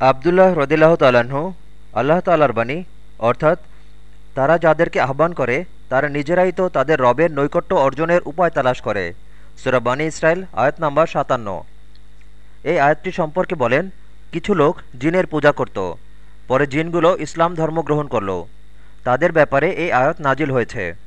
আবদুল্লাহ রদিল্লাহ তালাহ আল্লাহ তালার বাণী, অর্থাৎ তারা যাদেরকে আহ্বান করে, তারা নিজেরাই তো তাদের রবের নৈকট্য অর্জনের উপায় তালাশ করে। সুরা বানী ইসরায়েল আয়াত নাম্বার সাতান্ন। এই আয়াতটি সম্পর্কে বলেন, কিছু লোক জিনের পূজা করত, পরে জিনগুলো ইসলাম ধর্ম গ্রহণ করল। তাদের ব্যাপারে এই আয়াত নাজিল হয়েছে।